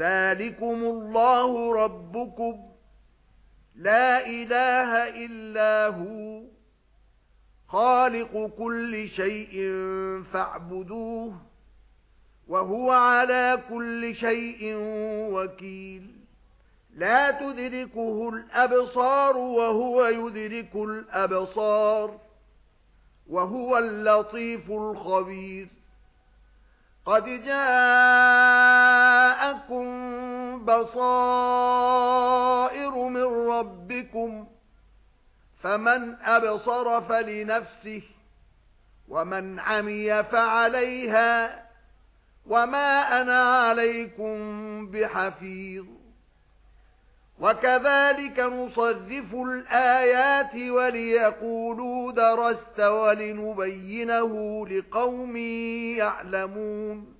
ذَلِكُمُ اللَّهُ رَبُّكُمْ لَا إِلَٰهَ إِلَّا هُوَ خَالِقُ كُلِّ شَيْءٍ فَاعْبُدُوهُ وَهُوَ عَلَى كُلِّ شَيْءٍ وَكِيلٌ لَا تُدْرِكُهُ الْأَبْصَارُ وَهُوَ يُدْرِكُ الْأَبْصَارَ وَهُوَ اللَّطِيفُ الْخَبِيرُ قَدْ جَاءَكُم بَصَائِرُ مِن رَّبِّكُمْ فَمَنْ أَبْصَرَ فَلِنَفْسِهِ وَمَنْ عَمِيَ فَعَلَيْهَا وَمَا أَنَا عَلَيْكُمْ بِحَفِيظٍ. وَكَذَلِكَ نُصَرِّفُ الْآيَاتِ وَلِيَقُولُوا دَرَسْتَ وَلِنُبَيِّنَهُ لِقَوْمٍ يَعْلَمُونَ.